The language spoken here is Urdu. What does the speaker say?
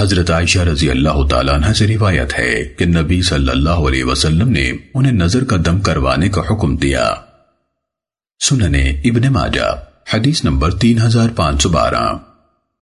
حضرت عائشہ رضی اللہ تعالیٰ عنہ سے روایت ہے کہ نبی صلی اللہ علیہ وسلم نے انہیں نظر کا دم کروانے کا حکم دیا۔ سننے ابن ماجہ، حدیث نمبر تین ہزار پانچ سو بارہ۔